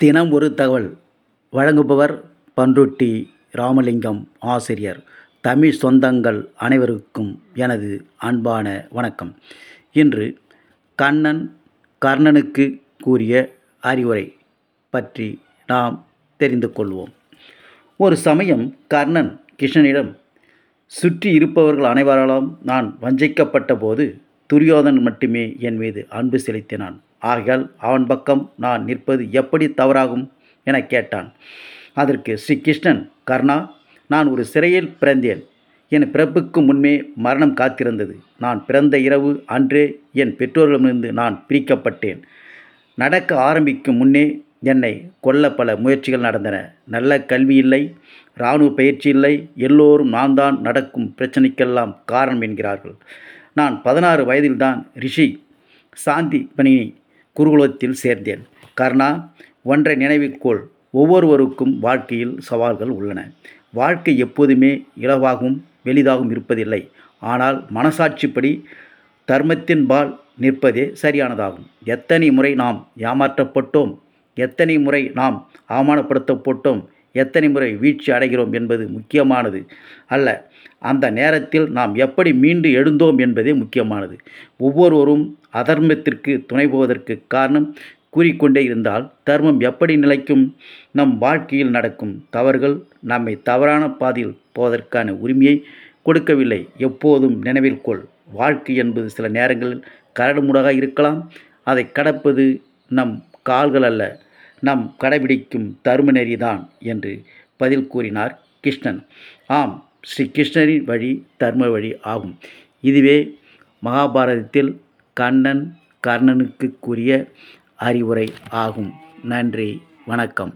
தினம் ஒரு தகவல். வழங்குபவர் பண்ருட்டி ராமலிங்கம் ஆசிரியர். தமிழ் சொந்தங்கள் அனைவருக்கும் எனது அன்பான வணக்கம். இன்று கண்ணன் கர்ணனுக்கு கூறிய அறிவுரை பற்றி நாம் தெரிந்து கொள்வோம். ஒரு சமயம் கர்ணன் கிருஷ்ணனிடம் சுற்றி இருப்பவர்கள் அனைவராலும் நான் வஞ்சிக்கப்பட்ட போது துரியோதன் மட்டுமே என் மீது அன்பு செலுத்தினான். ஆகையால் அவன் பக்கம் நான் நிற்பது எப்படி தவறாகும்? என கேட்டான். அதற்கு ஸ்ரீகிருஷ்ணன் கர்ணா நான் ஒரு சிறையில் பிறந்தேன். என் பிறப்புக்கு முன்பே மரணம் காத்திருந்தது. நான் பிறந்த இரவு அன்றே என் பெற்றோர்களிடமிருந்து நான் பிரிக்கப்பட்டேன். நடக்க ஆரம்பிக்கும் முன்னே என்னை கொல்ல பல முயற்சிகள் நடந்தன. நல்ல கல்வி இல்லை இராணுவ பயிற்சி இல்லை எல்லோரும் நான் தான் நடக்கும் பிரச்சனைக்கெல்லாம் காரணம் என்கிறார்கள். நான் பதினாறு வயதில்தான் ரிஷி சாந்தி பணியை குருகுலத்தில் சேர்ந்தேன். கர்ணா ஒன்றை நினைவில் கொள். ஒவ்வொருவருக்கும் வாழ்க்கையில் சவால்கள் உள்ளன. வாழ்க்கை எப்போதுமே இலவாகவும் வெளிதாகவும் இருப்பதில்லை. ஆனால் மனசாட்சிப்படி தர்மத்தின்பால் நிற்பதே சரியானதாகும். எத்தனை முறை நாம் ஏமாற்றப்பட்டோம் எத்தனை முறை நாம் அவமானப்படுத்தப்பட்டோம் எத்தனை முறை வீழ்ச்சி அடைகிறோம் என்பது முக்கியமானது அல்ல. அந்த நேரத்தில் நாம் எப்படி மீண்டு எழுந்தோம் என்பதே முக்கியமானது. ஒவ்வொருவரும் அதர்மத்திற்கு துணை போவதற்கு காரணம் கூறிக்கொண்டே இருந்தால் தர்மம் எப்படி நிலைக்கும்? நம் வாழ்க்கையில் நடக்கும் தவறுகள் நம்மை தவறான பாதையில் போவதற்கான உரிமையை கொடுக்கவில்லை. எப்போதும் நினைவில் கொள் வாழ்க்கை என்பது சில நேரங்களில் கரடுமுடாக இருக்கலாம். அதை கடப்பது நம் கால்கள் அல்ல. நம் கடைபிடிக்கும் தர்ம நெறிதான் என்று பதில் கூறினார் கிருஷ்ணன். ஆம் ஸ்ரீ கிருஷ்ணரின் வழி தர்ம வழி ஆகும். இதுவே மகாபாரதத்தில் கண்ணன் கர்ணனுக்கு கூறிய அறிவுரை ஆகும். நன்றி வணக்கம்.